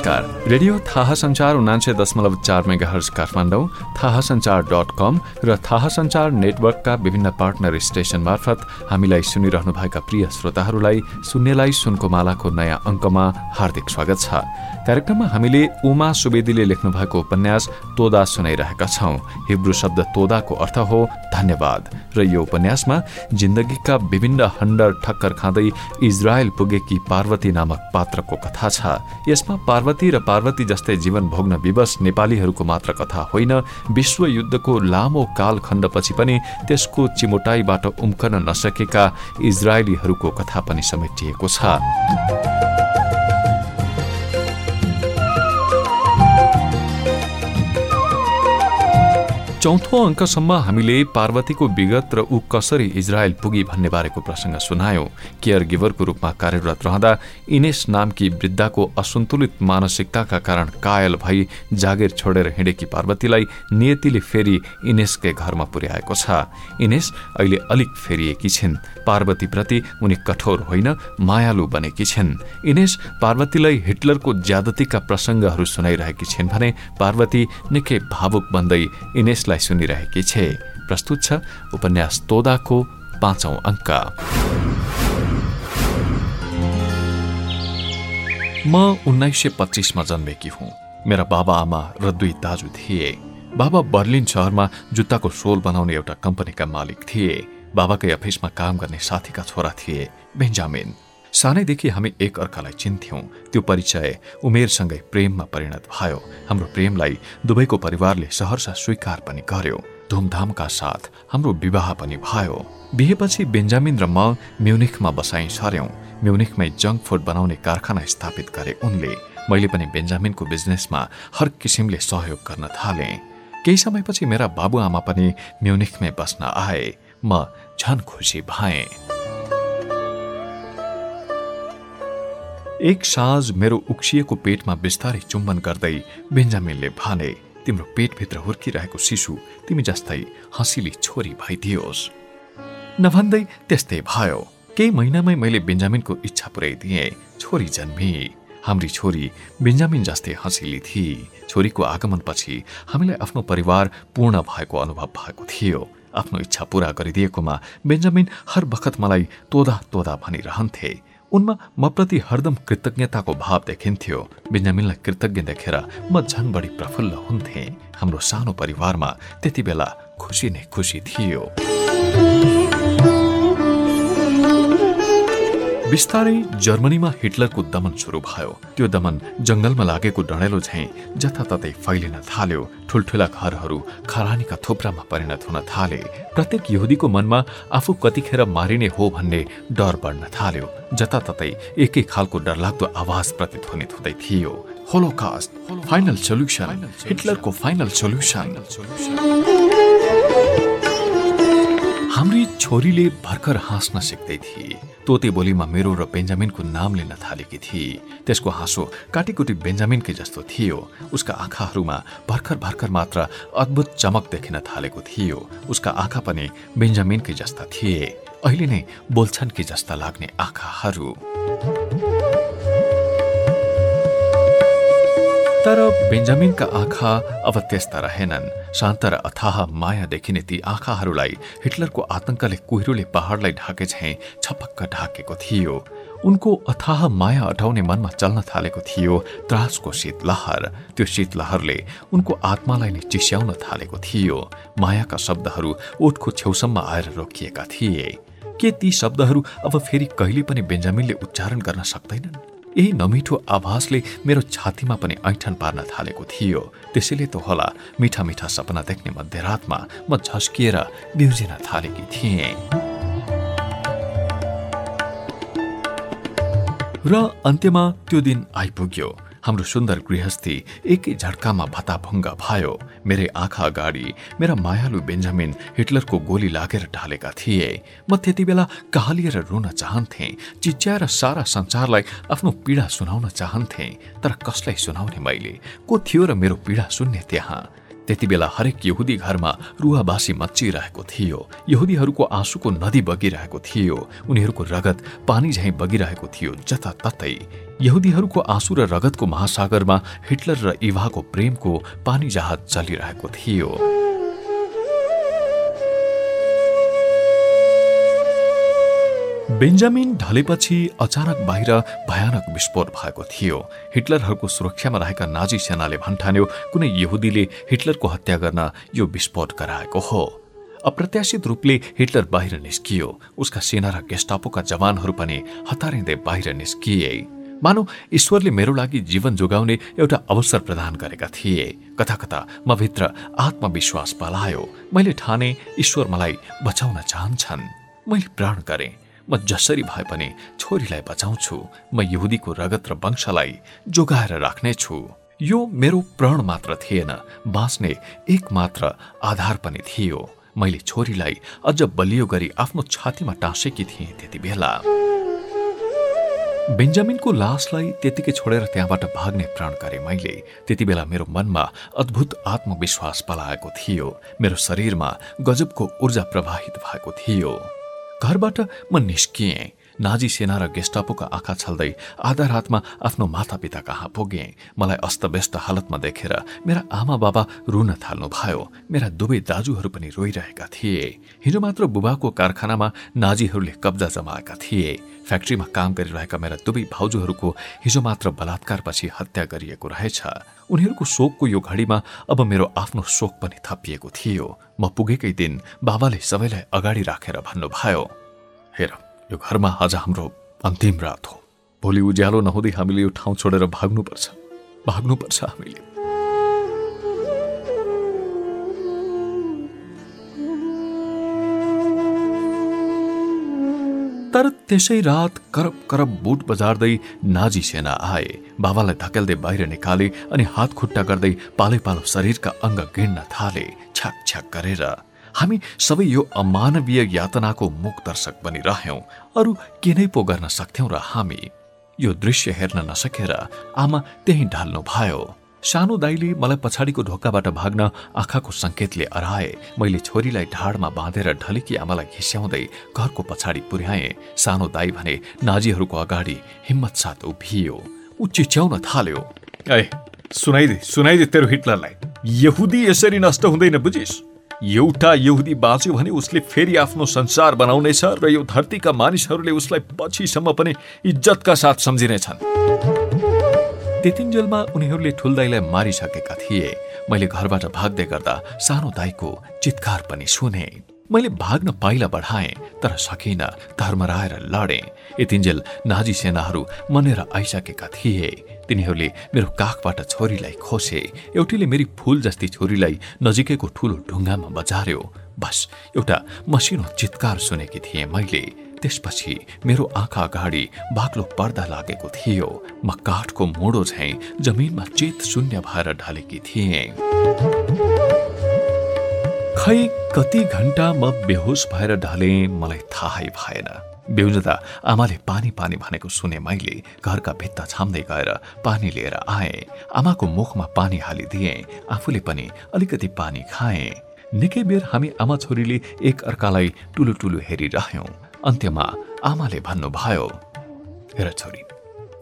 नमस्कार रेडियो थाहा संचार उनान्से दशमलव चार मेगा हर्स काठमाडौँ थाहा संचार डट कम र थाहा संचार नेटवर्कका विभिन्न पार्टनर स्टेशन मार्फत हामीलाई सुनिरहनुभएका प्रिय श्रोताहरूलाई सुन्नेलाई सुनको मालाको नयाँ अङ्कमा हार्दिक स्वागत छ। कार्यक्रममा हामीले उमा सुवेदीले लेख्नु भएको उपन्यास तोदा सुनाइरहेका छौं। हिब्रू शब्द तोदाको अर्थ हो धन्यवाद। र यो उपन्यासमा जिन्दगीका विभिन्न हण्डर ठक्कर खाँदै इजरायल पुगेकी पार्वती नामक पात्रको कथा छ। यसमा पार्वती र पार्वती जस्तै जीवन भोग्न विवश नेपालीहरूको मात्र कथा होइन। विश्वयुद्धको लामो कालखण्डपछि पनि त्यसको चिमोटाईबाट उम्कन नसकेका इजरायलीहरूको कथा पनि समेटिएको छ। चौथो अङ्कसम्म हामीले पार्वतीको विगत र ऊ कसरी इजरायल पुगी भन्ने बारेको प्रसङ्ग सुनायौं। केयर गिभरको रूपमा कार्यरत रहँदा इनेस नामकी वृद्धाको असन्तुलित मानसिकताका कारण कायल भई जागिर छोडेर हिँडेकी पार्वतीलाई नियतिले फेरि इनेसकै घरमा पुर्याएको छ। इनेस अहिले अलिक फेरिएकी छिन्। पार्वतीप्रति उनी कठोर होइन मायालु बनेकी छिन्। इनेस पार्वतीलाई हिटलरको ज्यादतीका प्रसङ्गहरू सुनाइरहेकी छिन् भने पार्वती निकै भावुक बन्दै इनेसलाई उपन्यासलाई सुनिरहेकी छे। प्रस्तुत छ उपन्यास तोदाको पाँचौं अङ्क। म उन्नाइस सय पच्चिसमा जन्मेकी हुँ। मेरा बाबा आमा र दुई दाजु थिए। बाबा बर्लिन शहरमा जुत्ताको सोल बनाउने एउटा कम्पनीका मालिक थिए। बाबाकै अफिसमा काम गर्ने साथीका छोरा थिए। बेन्जामिन। सानैदेखि हामी एक अर्कालाई चिन्थ्यौं। त्यो परिचय उमेरसँगै प्रेममा परिणत भयो। हाम्रो प्रेमलाई दुवैको परिवारले सहरसा स्वीकार पनि गर्यो। धुमधामका साथ हाम्रो विवाह पनि भयो। बिहेपछि बेन्जामिन र म म्युनिखमा बसाइ सर्यौं म्युनिखमै जङ्क फुड बनाउने कारखाना स्थापित गरे उनले। मैले पनि बेन्जामिनको बिजनेसमा हर किसिमले सहयोग गर्न थाले। केही समयपछि मेरा बाबुआमा पनि म्युनिखमै बस्न आए। म झन खुसी भएँ। एक साँझ मेरो उक्सिएको पेटमा बिस्तारै चुम्बन गर्दै बेन्जामिनले भने तिम्रो पेटभित्र हुर्किरहेको शिशु तिमी जस्तै हँसिली छोरी भइदियोस् नभन्दै त्यस्तै भयो। केही महिनामै मैले बेन्जामिनको इच्छा पुर्याइदिएँ छोरी जन्मी। हाम्री छोरी बेन्जामिन जस्तै हँसिली थिए छोरीको आगमनपछि हामीलाई आफ्नो परिवार पूर्ण भएको अनुभव भएको थियो। आफ्नो इच्छा पूरा गरिदिएकोमा बेन्जामिन हर बखत मलाई तोदा तोदा भनिरहन्थे। उनमा म प्रति हरदम कृतज्ञताको भाव देखिन्थ्यो। बेन्जामिनलाई कृतज्ञ देखेर म झन बढी प्रफुल्ल हुन्थे। हाम्रो सानो परिवारमा त्यति बेला खुसी नै खुसी थियो। बिस्तारै जर्मनीमा हिटलरको दमन सुरु भयो। त्यो दमन जंगलमा लागेको डढेलो झैँ जताततै फैलिन थाल्यो। ठुल्ठुला घरहरू खरानीका थुप्रामा परिणत हुन थाले। प्रत्येक यहुदीको मनमा आफू कतिखेर मारिने हो भन्ने डर बढ्न थाल्यो। जताततै एकै खालको डरलाग्दो आवाज प्रतिध्वनित हुँदै थियो। Holocaust final solution. हिटलरको final solution. हाम्री छोरीले भर्खर हाँस्न सिक्दै थिए। तोते बोलीमा मेरो र बेन्जामिनको नाम लिन थालेकी थिए। त्यसको हाँसो काटीकुटी बेन्जामिनकै जस्तो थियो। उसका आँखाहरूमा भर्खर भर्खर मात्र अद्भुत चमक देखिन थालेको थियो। उसका आँखा पनि बेन्जामिनकै जस्ता थिए। अहिले नै बोल्छन् कि जस्ता लाग्ने आँखाहरू। तर बेन्जामिनका आँखा अब त्यस्ता रहेनन् शान्त र अथाह माया देखिने ती आँखाहरूलाई हिटलरको आतंकले कुहिरोले पहाडलाई ढाके झैँ छपक्क ढाकेको थियो उनको अथाह माया अटाउने मनमा चल्न थालेको थियो त्रासको शीतलहर त्यो शीतलहरले उनको आत्मालाई नै चिस्याउन थालेको थियो मायाका शब्दहरू ओठको छेउसम्म आएर रोकिएका थिए के ती शब्दहरू अब फेरि कहिले पनि बेन्जामिनले उच्चारण गर्न सक्दैनन् यही नमिठो आभासले मेरो छातीमा पनि ऐठन पार्न थालेको थियो। त्यसैले त होला मिठा मिठा सपना देख्ने मध्यरातमा म झस्किएर बिउजिन थालेकी थिएँ। र अन्त्यमा त्यो दिन आइपुग्यो। हाम्रो सुन्दर गृहस्थी एकै झड्कामा भत्ताभङ्ग भयो। मेरै आँखा अगाडि मेरा मायालु बेन्जामिन हिटलरको गोली लागेर ढालेका थिए। म त्यति बेला कहालिएर रुन चाहन्थे? चिच्याएर सारा संसारलाई आफ्नो पीडा सुनाउन चाहन्थे तर कसलाई सुनाउने मैले? को थियो र मेरो पीडा सुन्ने त्यहाँ? त्यति बेला हरेक यहुदी घरमा रुवाबासी मच्चिरहेको थियो। यहुदीहरूको आँसुको नदी बगिरहेको थियो। उनीहरूको रगत पानी झैँ बगिरहेको थियो जताततै। यहुदीहरूको आँसु र रगतको महासागरमा हिटलर र इभाको प्रेमको पानी जहाज चलिरहेको थियो। बेन्जामिन ढलेपछि अचानक बाहिर भयानक विस्फोट भएको थियो। हिटलरहरूको सुरक्षामा रहेका नाजी सेनाले भन्ठान्यो कुनै यहुदीले हिटलरको हत्या गर्न यो विस्फोट गराएको हो। अप्रत्याशित रूपले हिटलर बाहिर निस्कियो। उसका सेना र गेस्टापोका जवानहरू पनि हतारिँदै बाहिर निस्किए। मानौ ईश्वरले मेरो लागि जीवन जोगाउने एउटा अवसर प्रदान गरेका थिए। कथा कथा म भित्र आत्मविश्वास पलायो। मैले ठाने ईश्वर मलाई बचाउन चाहन्छन्। मैले प्राण गरेँ। म जसरी भए पनि छोरीलाई बचाउँछु म यहुदीको रगत र वंशलाई जोगाएर राख्नेछु। यो मेरो प्रण मात्र थिएन बाँच्ने एक मात्र आधार पनि थियो। मैले छोरीलाई अझ बलियो गरी आफ्नो छातीमा टाँसेकी थिएँ त्यति बेला। बेन्जामिनको लासलाई त्यतिकै छोडेर त्यहाँबाट भाग्ने प्राण गरे मैले। त्यति बेला मेरो मनमा अद्भुत आत्मविश्वास पलाएको थियो। मेरो शरीरमा गजबको ऊर्जा प्रवाहित भएको थियो। घरबाट म निस्किएँ। नाजी सेना र गेस्टापोका आँखा छल्दै आधा रातमा आफ्नो मातापिता कहाँ पुगे। मलाई अस्तव्यस्त हालतमा देखेर मेरा आमा बाबा रुन थाल्नु भयो मेरा दुवै दाजुहरू पनि रोइरहेका थिए। हिजो मात्र बुबाको कारखानामा नाजीहरूले कब्जा जमाएका थिए। फ्याक्ट्रीमा काम गरिरहेका मेरा दुवै भाउजूहरूको हिजो मात्र बलात्कारपछि हत्या गरिएको रहेछ। उनीहरूको शोकको यो घडीमा अब मेरो आफ्नो शोक पनि थपिएको थियो। म पुगेकै दिन बाबाले सबैलाई अगाडि राखेर भन्नुभयो हेर यो घरमा आज हाम्रो अन्तिम रात हो। भोलि उज्यालो नहुँदै हामीले यो ठाउँ छोडेर भाग्नुपर्छ। भाग्नुपर्छ हामीले। तर त्यसै रात करप करप बुट बजार्दै नाजी सेना आए। बाबालाई धकेल्दै बाहिर निकाले अनि हात खुट्टा गर्दै पालै पालो शरीरका अङ्ग गिड्न थाले छ्याक छ्याक गरेर हामी सबै यो अमानवीय यातनाको मुख दर्शक बनिरह्यौं। अरू के नै पो गर्न सक्थ्यौं र हामी? यो दृश्य हेर्न नसकेर आमा त्यही ढाल्नु भयो सानो दाईले मलाई पछाडिको ढोकाबाट भाग्न आँखाको संकेतले अराए। मैले छोरीलाई ढाडमा बाँधेर ढलेकी आमालाई घिस्याउँदै घरको पछाडि पुर्याए। सानो दाई भने नाजीहरूको अगाडि हिम्मत साथ उभियो। ऊ चिच्याउन थाल्यो। ए सुनाइदे सुनाइदे तेरो हिटलरलाई। यहुदी यसरी नष्ट हुँदैन बुझिस? एउटा यहुदी बाँच्यो भने उसले फेरि आफ्नो संसार बनाउनेछ र यो धरतीका मानिसहरूले उसलाई पछिसम्म पनि इज्जतका साथ सम्झिनेछन्। त्यतिन्जेलमा उनीहरूले ठुल्दाईलाई मारिसकेका थिए। मैले घरबाट भाग्दै गर्दा सानो दाईको चितकार पनि सुने। मैले भाग्न पाइला बढाएँ तर सकिन धर्मराएर लडे। यतिन्जेल नाजी सेनाहरू मनेर आइसकेका थिए। तिनीहरूले मेरो काखबाट छोरीलाई खोसे। एउटीले मेरी फूल जस्ती छोरीलाई नजिकैको ठूलो ढुङ्गामा बजार्यो। बस एउटा मसिनो चितकार सुनेकी थिएँ मैले। त्यसपछि मेरो आँखा अगाडि बाक्लो पर्दा लागेको थियो। म काठको मोडो झैँ जमिनमा चेत शून्य भएर ढलेकी थिएँ। खै कति घण्टा म बेहोस भएर ढले मलाई थाहै भएन। बेहुजदा आमाले पानी पानी भनेको सुने मैले घरका भित्ता छाम्दै गएर पानी लिएर आए। आमाको मुखमा पानी हालिदिए आफूले पनि अलिकति पानी खाए। निकै बेर हामी आमा छोरीले एक अर्कालाई टुलु टुलु हेरिरह्यौं। अन्त्यमा आमाले भन्नुभयो हेर छोरी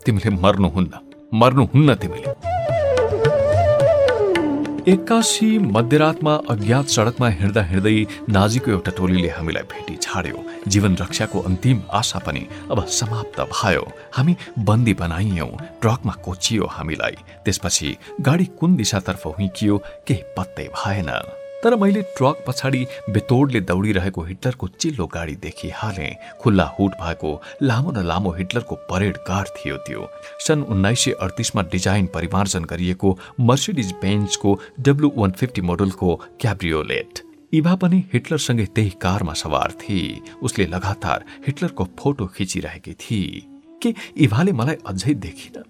तिमीले मर्नुहुन्न मर्नुहुन्न तिमीले। एक्कासी मध्यरातमा अज्ञात सडकमा हिँड्दा हिँड्दै नाजीको एउटा टोलीले हामीलाई भेटी छाड्यो जीवन रक्षाको अन्तिम आशा पनि अब समाप्त भयो। हामी बन्दी बनाइयौं ट्रकमा कोचियो हामीलाई। त्यसपछि गाडी कुन दिशातर्फ हुइकियो केही पत्तै भएन। तर मैले ट्रक पछाडि बेतोडले दौडिरहेको हिटलरको चिल्लो गाडी देखिहालेँ। खुल्ला हुट भएको लामो न लामो हिटलरको परेड कार थियो त्यो। सन् उन्नाइस सय अडतिसमा डिजाइन परिमार्जन गरिएको मर्सिडिज बेन्चको डब्लु वान फिफ्टी मोडलको क्याब्रियोलेट। इभा पनि हिटलरसँगै त्यही कारमा सवार थिए। उसले लगातार हिटलरको फोटो खिचिरहेकी थिए। के इभाले मलाई अझै देखिन?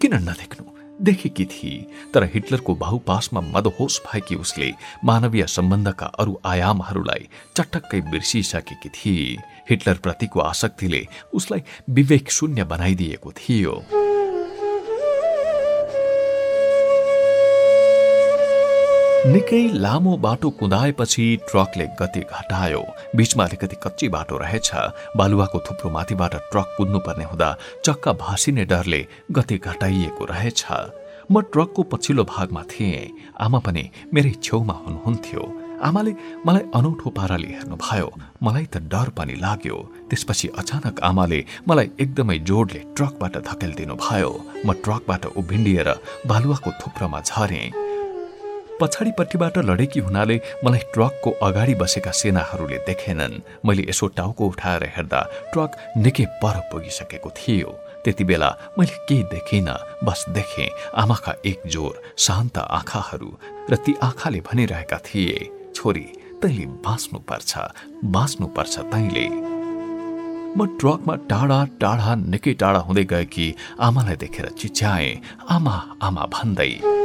किन नदेख्नु? देखेकी थिए तर हिटलरको बाहुपासमा मदहोस भएकी उसले मानवीय सम्बन्धका अरू आयामहरूलाई चटक्कै बिर्सिसकेकी थिए हिटलर प्रतिको आसक्तिले उसलाई विवेक शून्य बनाइदिएको थियो। निकै लामो बाटो कुदाएपछि ट्रकले गति घटायो। बीचमा अलिकति कच्ची बाटो रहेछ। बालुवाको थुप्रो माथिबाट ट्रक कुद्नुपर्ने हुँदा चक्का भाँसिने डरले गति घटाइएको रहेछ। म ट्रकको पछिल्लो भागमा थिएँ। आमा पनि मेरै छेउमा हुनुहुन्थ्यो। आमाले मलाई अनौठो पाराले हेर्नुभयो। मलाई त डर पनि लाग्यो। त्यसपछि अचानक आमाले मलाई एकदमै जोडले ट्रकबाट धकेलिदिनु भयो म ट्रकबाट उभिन्डिएर बालुवाको थुप्रोमा झरेँ। पछाडिपट्टिबाट लडेकी हुनाले मलाई ट्रकको अगाडि बसेका सेनाहरूले देखेनन्। मैले यसो टाउको उठाएर हेर्दा ट्रक निकै पर पुगिसकेको थियो। त्यति बेला मैले केही देखिनँ बस देखेँ आमाका एक जोर शान्त आँखाहरू र ती आँखाले भनिरहेका थिए छोरी तैँले बाँच्नुपर्छ बाँच्नुपर्छ तैँले। म ट्रकमा टाढा टाढा निकै टाढा हुँदै गए कि आमालाई देखेर चिच्याएँ। आमा आमा भन्दै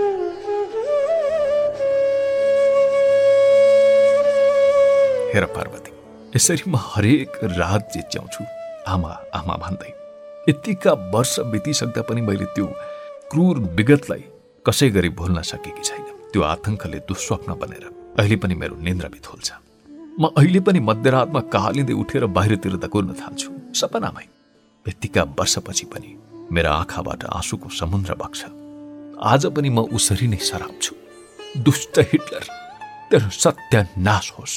हेर पार्वती यसरी म हरेक रात जिच्याउँछु। आमा आमा भन्दै यतिका वर्ष बितिसक्दा पनि मैले त्यो क्रूर विगतलाई कसै गरी भुल्न सकेकी छैन। त्यो आतंकले दुस्वप्न बनेर अहिले पनि मेरो निन्द्रा बिथोल्छ म अहिले पनि मध्यरातमा कहालिँदै उठेर बाहिरतिर दगुर्न थाल्छु। सपनामै यतिका वर्षपछि पनि मेरा आँखाबाट आँसुको समुद्र बग्छ। आज पनि म उसरी नै सराप छु दुष्ट हिटलर तेरो सत्यानाश होस्।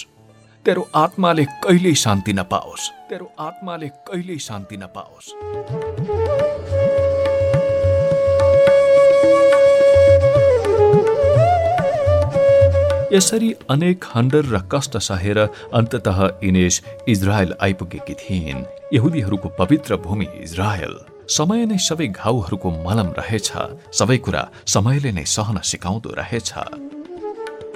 तेरो आत्माले कहिल्यै शान्ति नपाओस् तेरो आत्माले कहिल्यै शान्ति नपाओस् यसरी अनेक खण्डर र कष्ट सहेर अन्तत इनेस इजरायल आइपुगेकी थिइन्। यहुदीहरूको पवित्र भूमि इजरायल। समय नै सबै घाउहरूको मलम रहेछ। सबै कुरा समयले नै सहन सिकाउँदो रहेछ।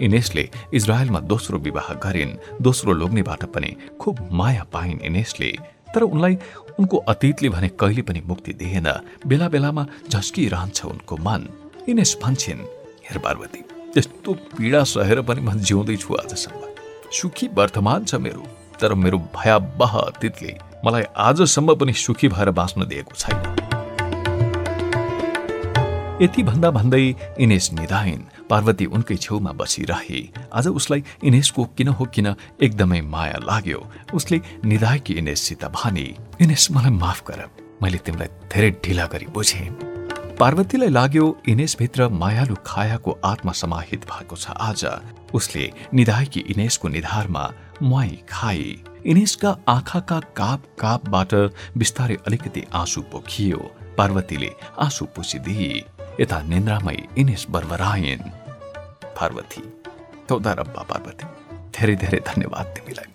इनेसले इजरायलमा दोस्रो विवाह गरिन् दोस्रो लोग्नेबाट पनि खुब माया पाइन् इनेसले। तर उनलाई उनको अतीतले भने कहिले पनि मुक्ति दिएन। बेला बेलामा झस्किरहन्छ उनको मन। इनेस भन्छन् हेर पार्वती त्यस्तो पीडा सहेर पनि म जिउँदैछु आजसम्म। सुखी वर्तमान छ मेरो तर मेरो भयावह अतीतले मलाई आजसम्म पनि सुखी भएर बाँच्न दिएको छैन। यति भन्दा भन्दै इनेस निधाइन् पार्वती उनकै छेउमा बसिरहे। आज उसलाई इनेसको किन हो किन एकदमै माया लाग्यो। उसले निधाएकी इनेससित भने इनेस मलाई माफ गर। मैले तिमीलाई धेरै ढिला गरी बुझे। पार्वतीलाई लाग्यो इनेसभित्र मायालु खायाको आत्मा समाहित भएको छ आज। उसले निधाएकी इनेसको निधारमा मुहाई खाए। इनेसका आँखाका काप कापबाट बिस्तारै अलिकति आँसु पोखियो। पार्वतीले आँसु पुसिदिए यता निन्द्रामै इनेस बर्बरायन पार्वती तौदा रब्बा पार्वती धेरै धेरै धन्यवाद तिमीलाई।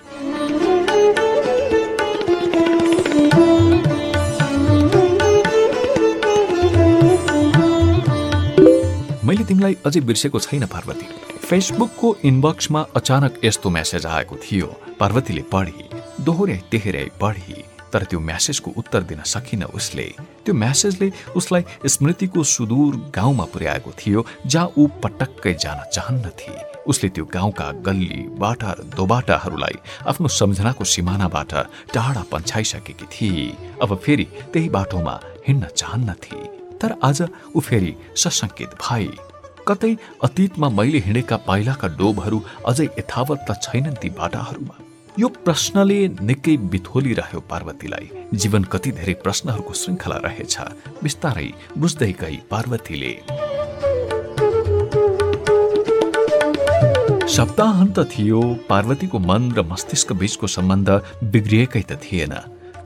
मैले तिमीलाई अझै बिर्सेको छैन पार्वती। फेसबुकको इनबक्समा अचानक यस्तो मेसेज आएको थियो पार्वतीले पढी दोहोऱ्याइ तेह्रै पढी तर त्यो म्यासेजको उत्तर दिन सकिन उसले त्यो म्यासेजले उसलाई स्मृतिको सुदूर गाउँमा पुर्याएको थियो जहाँ ऊ पटक्कै जान चाहन्नथे उसले त्यो गाउँका गल्ली बाटा र दोबाटाहरूलाई आफ्नो सम्झनाको सिमानाबाट टाढा पन्छाइसकेकी थिए। अब फेरि त्यही बाटोमा हिँड्न चाहन्नथे तर आज ऊ फेरि सशङ्कित भए। कतै अतीतमा मैले हिँडेका पाइलाका डोबहरू अझै यथावत त छैनन् ती बाटाहरूमा। यो प्रश्नले निकै बिथोलिरह्यो पार्वतीलाई। जीवन कति धेरै प्रश्नहरूको श्रृङ्खला रहेछ बिस्तारै बुझ्दै गई पार्वतीले। सप्ताहन्त थियो पार्वतीको मन र मस्तिष्क बीचको सम्बन्ध बिग्रिएकै त थिएन।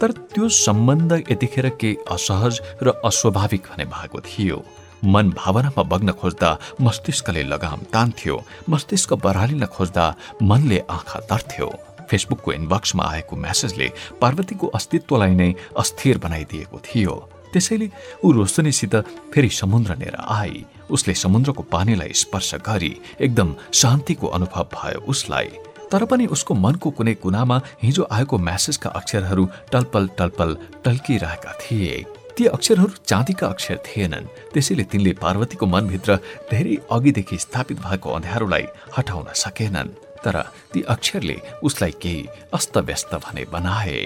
तर त्यो सम्बन्ध यतिखेर केही असहज र अस्वाभाविक भने भएको थियो। मन भावनामा बग्न खोज्दा मस्तिष्कले लगाम तान्थ्यो मस्तिष्क बरालिन खोज्दा मनले आँखा तर्थ्यो। फेसबुकको इनबक्समा आएको म्यासेजले पार्वतीको अस्तित्वलाई नै अस्थिर बनाइदिएको थियो। त्यसैले ऊ रोशनीसित फेरि समुद्र लिएर आई उसले समुद्रको पानीलाई स्पर्श गरी एकदम शान्तिको अनुभव भयो उसलाई। तर पनि उसको मनको कुनै कुनामा हिजो आएको म्यासेजका अक्षरहरू टलपल टलपल टल्किरहेका थिए। ती अक्षरहरू चाँदीका अक्षर थिएनन्। त्यसैले तिनले पार्वतीको मनभित्र धेरै अघिदेखि स्थापित भएको अँध्यारोलाई हटाउन सकेनन्। तर ती अक्षरले उसलाई केही अस्तव्यस्त भने बनाए।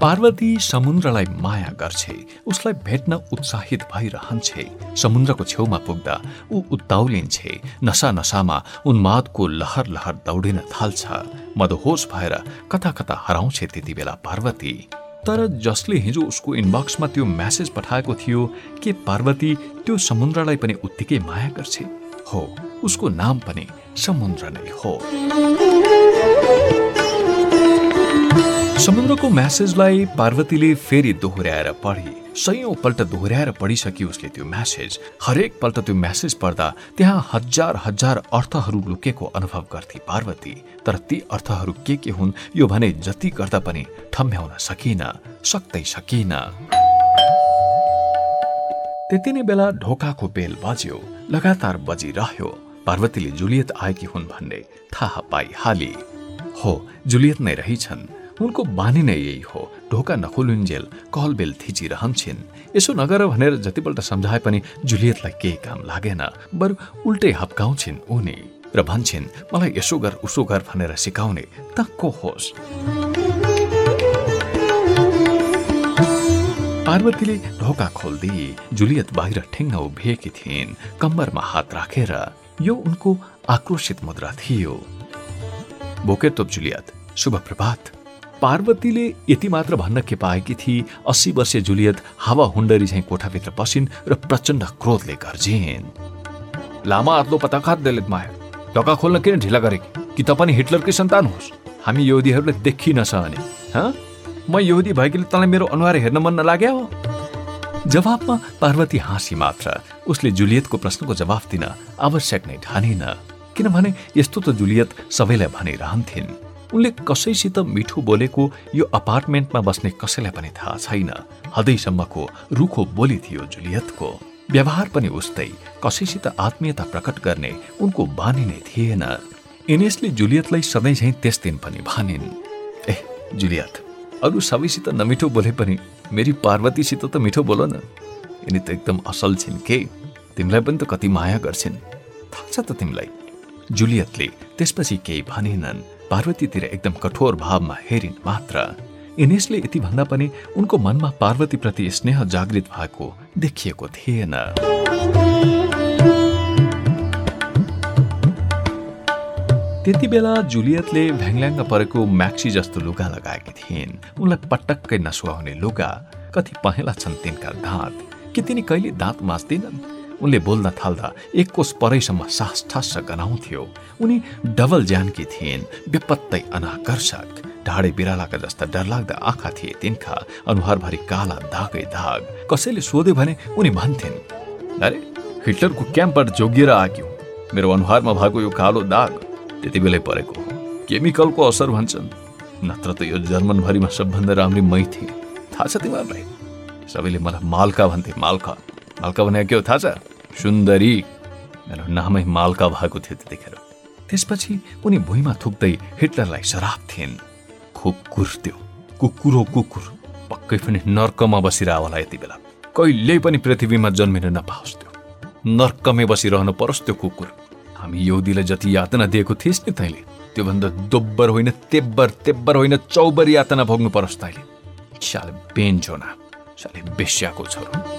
पार्वती समुद्रलाई माया गर्छे उसलाई भेट्न उत्साहित भइरहन्छे। समुद्रको छेउमा पुग्दा ऊ उत्ताउलिन्छे नसा नसामा उन्मादको लहर लहर दौडिन थाल्छ। मदहोस भएर कता कता हराउँछ त्यति बेला पार्वती। तर जसले हिजो उसको इनबक्समा त्यो म्यासेज पठाएको थियो के पार्वती त्यो समुद्रलाई पनि उत्तिकै माया गर्छे? हो उसको नाम पनि समुद्र नै हो। समुद्रको म्यासेजलाई पार्वतीले फेरि दोहोऱ्याएर पढे। सयौं पल्ट दोहोऱ्याएर पढिसके उसले त्यो म्यासेज। हरेक पल्ट त्यो म्यासेज पढ्दा त्यहाँ हजार हजार अर्थहरू लुकेको अनुभव गर्थे पार्वती। तर ती अर्थहरू के के हुन् यो भने जति गर्दा पनि ठम्ब्याउन सकिन सक्दै सकिन। त्यति नै बेला ढोकाको बेल बज्यो लगातार बजिरह्यो। पार्वतीले जुलियत आएकी हुन् भन्ने थाहा पाइहाली। हो जुलियत नै रहिछन्। उनको बानी नै यही हो। ढोका नखोलुन्जेल कहल बेल थिचिरहन्छन्। यसो नगर भनेर जतिपल्ट सम्झाए पनि जुलियतलाई केही काम लागेन बरु उल्टै हप्काउँछिन् उनी र भन्छन् मलाई यसो गर उसो गर भनेर सिकाउने त को होस्? पार्वतीले ढोका खोल्दी जुलियत बाहिर ठिङ्ग उभिएकी थिइन् कम्बरमा हात राखेर। यो उनको आक्रोशित मुद्रा थियो। बोकेर तोप जुलियत शुभ प्रभात पार्वतीले यति मात्र भन्न के पाएकी थिए अस्सी वर्षीय जुलियत हावा हुन्डरी झैँ कोठाभित्र पसिन् र प्रचण्ड क्रोधले गर्जिन्। लामा आत्लो पता खात दलित माया। खोल्न किन ढिला गरे कि त पनि हिटलरकै सन्तान होस्? हामी यहुदीहरूले देखि नसहने म यहुदी भएकीले तँलाई मेरो अनुहार हेर्न मन नलाग्यो जवाबमा पार्वती हाँसी मात्र उसले जुलियतको प्रश्नको जवाफ दिन आवश्यक नै ठानिन। किनभने यस्तो त जुलियत सबैलाई भनिरहन्थिन्। उनले कसैसित मिठो बोलेको यो अपार्टमेन्टमा बस्ने कसैलाई पनि थाहा छैन। हदैसम्मको रुखो बोली थियो जुलियतको। व्यवहार पनि उस्तै। कसैसित आत्मीयता प्रकट गर्ने उनको बानी नै थिएन। इनेसले जुलियतलाई सधैँ झैँ त्यस दिन पनि भनिन् ए जुलियत अरू सबैसित नमिठो बोले पनि मेरी पार्वतीसित त मिठो बोल न। यिनी त एकदम असल छिन् के? तिमीलाई पनि त कति माया गर्छिन्। थाहा छ त तिमीलाई? जुलियतले त्यसपछि केही भनिनन्। पार्वतीतिर एकदम कठोर भावमा हेरिन् मात्र। इनेसले यति भन्दा पनि उनको मनमा पार्वतीप्रति स्नेह जागृत भएको देखिएको थिएन। त्यति बेला जुलियतले भ्याङल्याङ्ग परेको म्याक्सी जस्तो लुगा लगाएकी थिइन्। उनलाई पटक्कै नसुहाउने लुगा कति पहेँला छन् तिनका दाँत। कि तिनी कहिले दाँत माझ्दिनन्? उनले बोल्न थाल्दा एक कोष परैसम्म सास ठस्स गनाउँथ्यो। उनी डबल ज्यानकी थिइन् बेपत्तै अनाकर्षक। ढाडे बिरालाका जस्ता डरलाग्दा आँखा थिए तिनका अनुहारभरि काला दागै दाग कसैले सोध्यो भने उनी भन्थिन् अरे हिटलरको क्याम्पबाट जोगिएर आग्यो मेरो अनुहारमा भएको यो कालो दाग त्यति बेलै परेको हो। केमिकलको असर भन्छन्। नत्र त यो जर्मनभरिमा सबभन्दा राम्री मै थिए। थाहा छ तिमीहरूलाई? सबैले मलाई माल्का भन्थे माल्का? माल्का भने के हो? थाहा छ? सुन्दरी? मेरो नामै माल्का भएको थियो त्यतिखेर। त्यसपछि उनी भुइँमा थुक्दै हिटलरलाई सराप थिइन्। कुकुर त्यो। कुकुर कुकुर। पक्कै पनि नर्कमा बसिरह होला यति बेला। कहिल्यै पनि पृथ्वीमा जन्मिन नपाओस् त्यो। नर्कमै बसिरहनु परोस् त्यो कुकुर। हामी यौदीलाई जति यातना दिएको थिइस् नि तैँले त्योभन्दा दोब्बर होइन तेब्बर तेब्बर होइन चौबर यातना भोग्नु परोस् तैँले। साले बेन्जोना साले बेस्याको छोरो।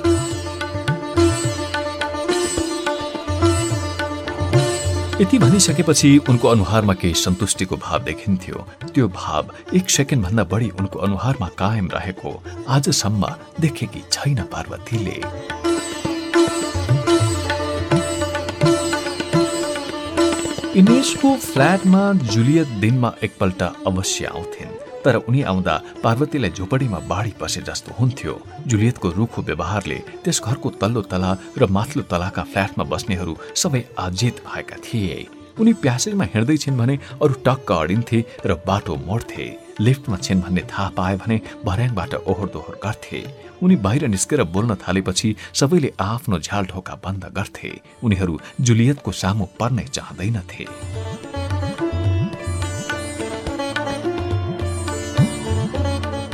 यति भनिसकेपछि उनको अनुहारमा केही सन्तुष्टिको भाव देखिन्थ्यो। त्यो भाव एक सेकेन्ड भन्दा बढी उनको अनुहारमा कायम रहेको आजसम्म देखेकी छैन पार्वतीले। इनेसको फ्ल्याटमा जुलियत दिनमा एकपल्ट अवश्य आउँथिन्। तर उनी आउँदा पार्वतीलाई झोपडीमा बाढी पसे जस्तो हुन्थ्यो। जुलियतको रुखो व्यवहारले त्यस घरको तल्लो तला र माथिल्लो तलाका फ्ल्याटमा बस्नेहरू सबै आजित भएका थिए। उनी प्यासेजमा हिँड्दैछिन् भने अरू टक्क अडिन्थे र बाटो मोड्थे। लिफ्टमा छिन् भन्ने थाहा पाए भने भर्याङबाट ओहोर दोहोर गर्थे। उनी बाहिर निस्केर बोल्न थालेपछि सबैले आफ्नो झ्याल ढोका बन्द गर्थे। उनीहरू जुलियतको सामु पर्नै चाहँदैनथे।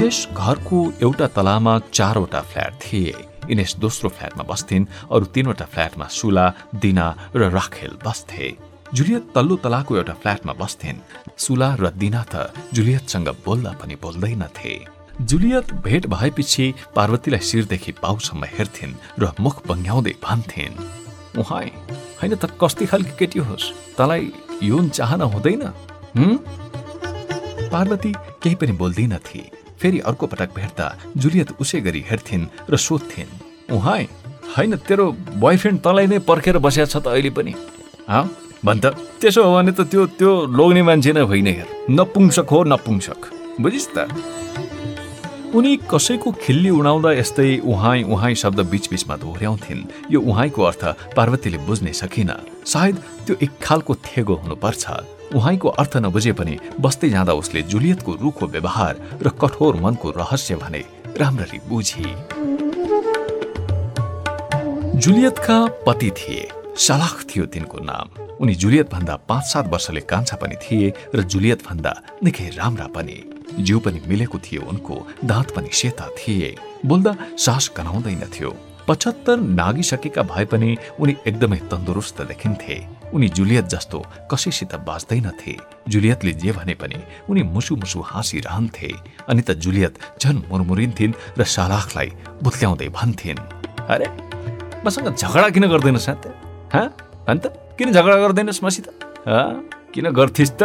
घरको एउटा तलामा चारवटा फ्ल्याट थिए। इनेस दोस्रो फ्ल्याटमा बस्थिन् अरू तीनवटा फ्ल्याटमा सुला दिना र राखेल बस्थे। जुलियत तल्लो तलाको एउटा फ्ल्याटमा बस्थिन्। सुला र दिना त जुलियतसँग बोल्दा पनि बोल्दैनथे। जुलियत भेट भएपछि पार्वतीलाई शिरदेखि पाउसम्म हेर्थिन् र मुख बङ्ग्याउँदै भन्थिन् उहाँ होइन त कस्ती खालकी केटी होस्? तँलाई यौन चाहना हुँदैन? पार्वती केही पनि बोल्दिन थिए फेरि अर्को पटक भेट्दा जुलियत उसै गरी हेर्थिन् र सोध्थिन् उहाँ होइन तेरो बोयफ्रेन्ड तँलाई नै पर्खेर बसिया छ त अहिले पनि? भन् त त्यसो हो भने त त्यो त्यो लोग्ने मान्छे नै होइन हेर नपुङ्सक हो नपुङ्सक बुझिस् त? उनी कसैको खिल्ली उडाउँदा यस्तै उहाँ उहाँ शब्द बिचबिचमा दोहोऱ्याउँथिन्। यो उहाँको अर्थ पार्वतीले बुझ्नै सकिन। सायद त्यो एक खालको थेगो हुनुपर्छ। उहाँको अर्थ नबुझे पनि बस्दै जाँदा उसले जुलियतको रुखो व्यवहार र कठोर मनको रहस्य भने राम्ररी बुझे। जुलियतका पति थिए। सलाख थियो तिनको नाम। उनी जुलियत भन्दा पाँच सात वर्षले कान्छा पनि थिए र जुलियत भन्दा निकै राम्रा पनि। जिउ पनि मिलेको थियो उनको दाँत पनि सेता थिए। बोल्दा सास गनाउँदैनथ्यो पचहत्तर नागिसकेका भए पनि उनी एकदमै तन्दुरुस्त देखिन्थे। उनी जुलियत जस्तो कसैसित बाँच्दैनथे। जुलियतले जे भने पनि उनी मुसु मुसु हाँसिरहन्थे। अनि त जुलियत झन मुरमुरिन्थिन् र सालाखलाई बुत्ल्याउँदै भन्थिन् अरे मसँग झगडा किन गर्दैन साथ? अन्त किन झगडा गर्दैनस् मसित किन गर्थिस् त?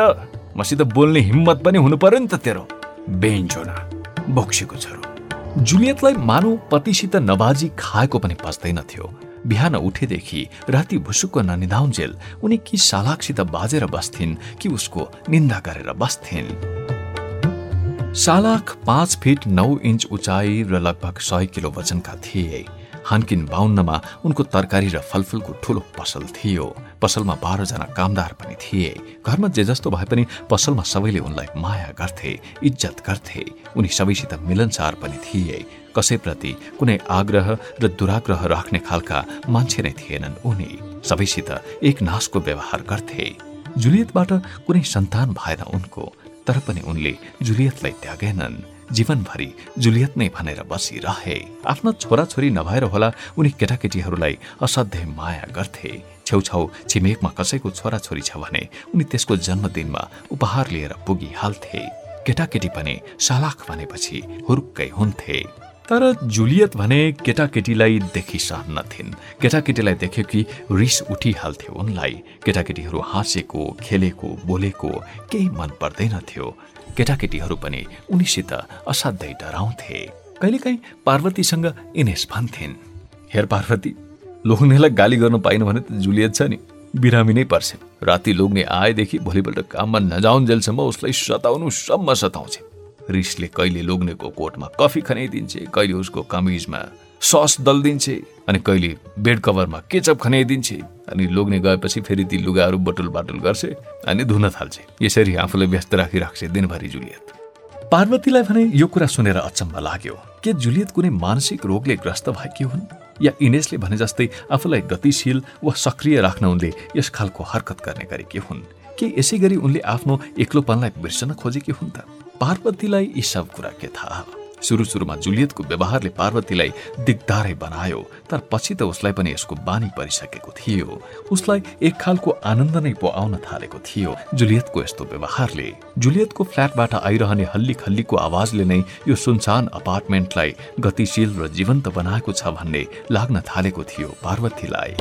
मसित बोल्ने हिम्मत पनि हुनु पर्यो नि त तेरो। बेन्चोना बोक्सेको छोरो। जुलियतलाई मानव पतिसित नबाजी खाएको पनि पस्दैनथ्यो बिहान उठेदेखि राति भुसुक्क ननिधाउन्जेल उनी कि सालाकसित बाजेर बस्थिन् कि उसको निन्दा गरेर बस्थिन्। सालाक पाँच फिट नौ इन्च उचाइ र लगभग सय किलो वजनका थिए। हानकिन बाहुन्नमा उनको तरकारी र फलफुलको ठूलो पसल थियो। पसलमा बाह्रजना कामदार पनि थिए। घरमा जे जस्तो भए पनि पसलमा सबैले उनलाई माया गर्थे इज्जत गर्थे। उनी सबैसित मिलनसार पनि थिए। कसैप्रति कुनै आग्रह र दुराग्रह राख्ने खालका मान्छे नै थिएनन् उनी। सबैसित एक नाशको व्यवहार गर्थे। जुलियतबाट कुनै सन्तान भएन उनको तर पनि उनले जुलियतलाई त्यागेनन्। जीवनभरि जुलियत नै भनेर बसिरहे। आफ्ना छोराछोरी नभएर होला उनी केटाकेटीहरूलाई असाध्यै माया गर्थे। छेउछाउ छिमेकमा कसैको छोराछोरी छ भने उनी त्यसको जन्मदिनमा उपहार लिएर पुगिहाल्थे। केटाकेटी पनि सालाख भनेपछि हुर्कै हुन्थे। तर जुलियत भने केटाकेटीलाई देखि सहन्नथिन् केटाकेटीलाई देख्यो कि रिस उठिहाल्थ्यो उनलाई। केटाकेटीहरू हाँसेको खेलेको बोलेको केही मन पर्दैनथ्यो केटाकेटीहरू पनि उनीसित असाध्यै डराउँथे। कहिलेकाहीँ पार्वतीसँग इनेस भन्थिन् हेर पार्वती लोग्नेलाई गाली गर्न पाइन भने त जुलियत छ नि। बिरामी नै पर्छ। राति लोग्ने आएदेखि भोलिपल्ट काममा नजाउन्जेलसम्म उसलाई सताउनु सम्म सताउँछ। रिसले कहिले लोग्नेको कोटमा कफी खनाइदिन्छे कहिले उसको कमिजमा सस दलिदिन्छे अनि कहिले बेड कभरमा केचप खनाइदिन्छे अनि लोग्ने गएपछि फेरि ती लुगाहरू बटुल बाटुल गर्छ अनि धुन थाल्छ। यसरी आफूलाई व्यस्त राखिराख्छ दिनभरि जुलियत। पार्वतीलाई भने यो कुरा सुनेर अचम्म लाग्यो। के जुलियत कुनै मानसिक रोगले ग्रस्त भएकी हुन्? या इनेसले भने जस्तै आफूलाई गतिशील वा सक्रिय राख्न उनले यस खालको हरकत गर्ने गरेकी हुन्? के यसै गरी उनले आफ्नो एक्लोपनलाई बिर्सन खोजेकी हुन् त? पार्वतीलाई यी सब कुरा के थाहा सुरु सुरुमा जुलियतको व्यवहारले पार्वतीलाई दिगदारै बनायो तर पछि त उसलाई पनि यसको बानी परिसकेको थियो। उसलाई एक खालको आनन्द नै पो आउन थालेको थियो। जुलियतको यस्तो व्यवहारले जुलियतको फ्ल्याटबाट आइरहने हल्ली खल्लीको आवाजले नै यो सुनसान अपार्टमेन्टलाई गतिशील र जीवन्त बनाएको छ भन्ने लाग्न थालेको थियो पार्वतीलाई।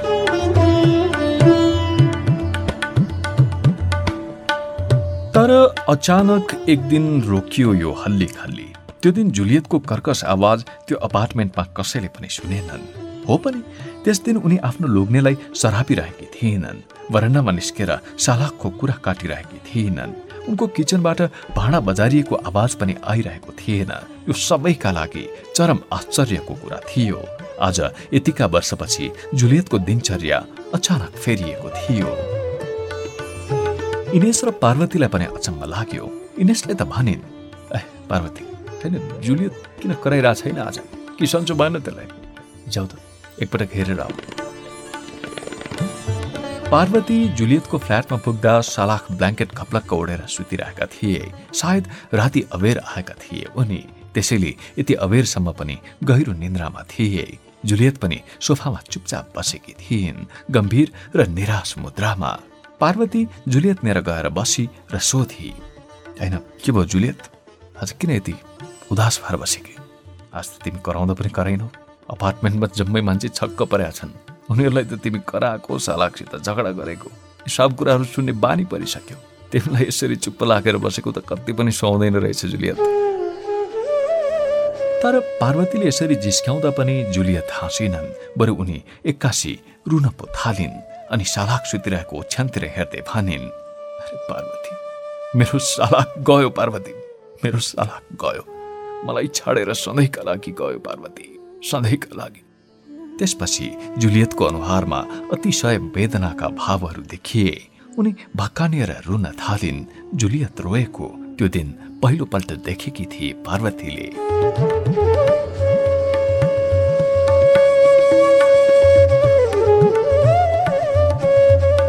तर अचानक एक दिन रोकियो यो हल्ली खल्ली त्यो दिन जुलियतको कर्कस आवाज त्यो अपार्टमेन्टमा कसैले पनि सुनेनन्। हो पनि त्यस दिन उनी आफ्नो लोग्नेलाई सरापिरहेकी थिएनन् वरण्डमा निस्केर सालाकको कुरा काटिरहेकी थिएनन्। उनको किचनबाट भाँडा बजारिएको आवाज पनि आइरहेको थिएन। यो सबैका लागि चरम आश्चर्यको कुरा थियो। आज यतिका वर्षपछि जुलियतको दिनचर्या अचानक फेरिएको थियो। इनेस र पार्वतीलाई पनि अचम्म लाग्यो। इनेसले त भनिन् ए पार्वती छैन जुलियत किन कराइरहेको छैन आज? कि सन्चो भएन त्यसलाई? जाउ त एकपटक हेरेर आऊ। पार्वती जुलियतको फ्ल्याटमा पुग्दा सलाख ब्ल्याङ्केट खप्लक्क ओढेर सुतिरहेका थिए। सायद राति अबेर आएका थिए उनी। त्यसैले यति अबेरसम्म पनि गहिरो निन्द्रामा थिए। जुलियत पनि सोफामा चुपचाप बसेकी थिइन् गम्भीर र निराश मुद्रामा। पार्वती जुलियत मेर गएर बसी र सोधी होइन के भयो जुलियत? आज किन यति उदास भएर बसेकी। आज त तिमी कराउँदा पनि कराइनौ। अपार्टमेन्टमा जम्मै मान्छे छक्क परेका छन्। उनीहरूलाई त तिमी कराएको सालाकसित झगडा गरेको। सब कुराहरू सुन्ने बानी परिसक्यो। तिमीलाई यसरी चुप्प लागेर बसेको त कति पनि सुहाउँदैन रहेछ जुलियत। तर पार्वतीले यसरी जिस्क्याउँदा पनि जुलियत हाँसिनन्। बरु उनी एक्कासी रुन पो थालिन् अनि सालाक सुतिरहेको ओछ्यानतिर हेर्दै भनिन् अरे पार्वती मेरो सालाक गयो पार्वती मेरो सालाक गयो। मलाई छाडेर सधैँका लागि गयो पार्वती। सधैँका लागि। त्यसपछि जुलियतको अनुहारमा अतिशय वेदनाका भावहरू देखिए। उनी भक्कानिएर रुन थालिन्। जुलियत रोएको त्यो दिन पहिलोपल्ट देखेकी थिए पार्वतीले।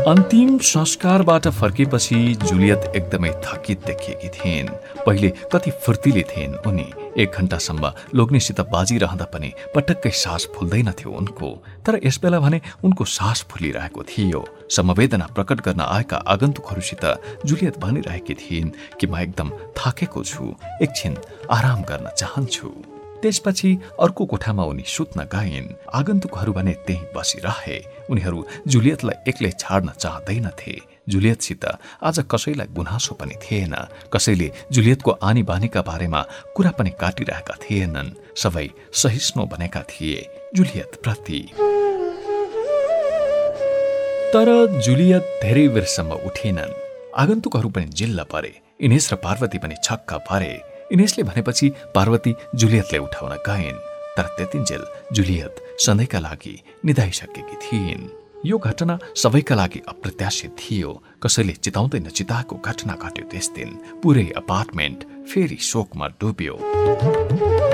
अन्तिम संस्कारबाट फर्केपछि जुलियत एकदमै थकित देखिएकी थिइन्। पहिले कति फुर्तिले थिइन् उनी। एक घन्टासम्म लोग्नेसित बाजिरहँदा पनि पटक्कै सास फुल्दैनथ्यो उनको। तर यसबेला भने उनको सास फुलिरहेको थियो। समवेदना प्रकट गर्न आएका आगन्तुकहरूसित जुलियत भनिरहेकी थिइन् कि म एकदम थाकेको छु। एकछिन आराम गर्न चाहन्छु। त्यसपछि अर्को कोठामा उनी सुत्न गइन्। आगन्तुकहरू भने त्यही बसिरहे। उनीहरू जुलियतलाई एक्लै छाड्न चाहँदैनथे जुलियतसित आज कसैलाई गुनासो पनि थिएन। कसैले जुलियतको आनी बानीका बारेमा कुरा पनि काटिरहेका थिएनन्। सबै सहिष्णु बनेका थिए जुलियत प्रति। तर जुलियत धेरै बेरसम्म उठेनन्। आगन्तुकहरू पनि जिल्ल परे इनेस र पार्वती पनि छक्क परे। इनेसले भनेपछि पार्वती जुलियतले उठाउन गइन् तर त्यतिन्जेल जुलियत सधैँका लागि निधाइसकेकी थिइन्। यो घटना सबैका लागि अप्रत्याशित थियो। कसैले चिताउँदै नचिताएको घटना घट्यो त्यस दिन। पुरै अपार्टमेन्ट फेरि शोकमा डुब्यो।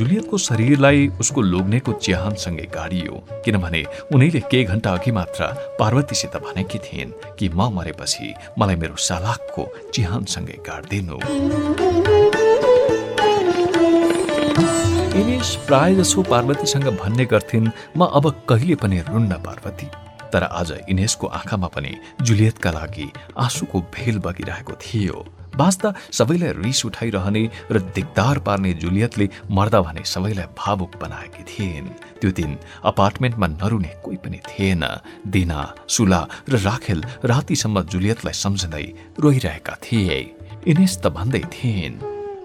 जुलियतको शरीरलाई उसको लोग्नेको चिहानसँगै गाडियो किनभने उनीले केही घन्टा अघि मात्र पार्वतीसित भनेकी थिइन् कि म मरेपछि मलाई मेरो सालाकको चिहानसँगै गाडिदिनु। इनेश प्राय जसो पार्वतीसँग भन्ने गर्थिन् म अब कहिले पनि रुन्न पार्वती। तर आज इनेसको आँखामा पनि जुलियतका लागि आँसुको भेल बगिरहेको थियो। बाँच्दा सबैलाई रिस उठाइरहने र दिगदार पार्ने जुलियतले मर्दा भने सबैलाई भावुक बनाएकी थिइन्। त्यो दिन अपार्टमेन्टमा नरुने कोही पनि थिएन। दिना सुला र राखेल रातिसम्म जुलियतलाई सम्झँदै रोइरहेका थिए। इनेस त भन्दै थिइन्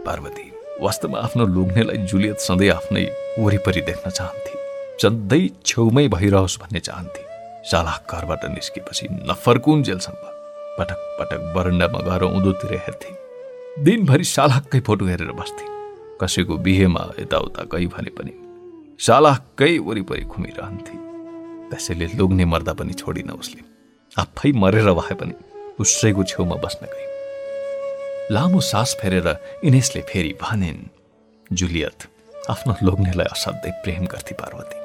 पार्वती वास्तवमा आफ्नो लोग्नेलाई जुलियत सधैँ आफ्नै वरिपरि देख्न चाहन्थे। सधैँ छेउमै भइरहोस् भन्ने चाहन्थे। साला घरबाट निस्केपछि नफर्कुन् जेलसम्म। पटक पटक बरन्डामा गएर उँधोतिर हेर्थे। दिनभरि सालाक्कै फोटो हेरेर बस्थे। कसैको बिहेमा यताउता गई भने पनि सालाक्कै वरिपरि घुमिरहन्थे। त्यसैले लोग्ने मर्दा पनि छोडिन उसले। आफै मरेर भए पनि उसैको छेउमा बस्न गई। लामो सास फेरेर इनेसले फेरि भनिन् जुलियत आफ्नो लोग्नेलाई असाध्यै प्रेम गर्थे पार्वती।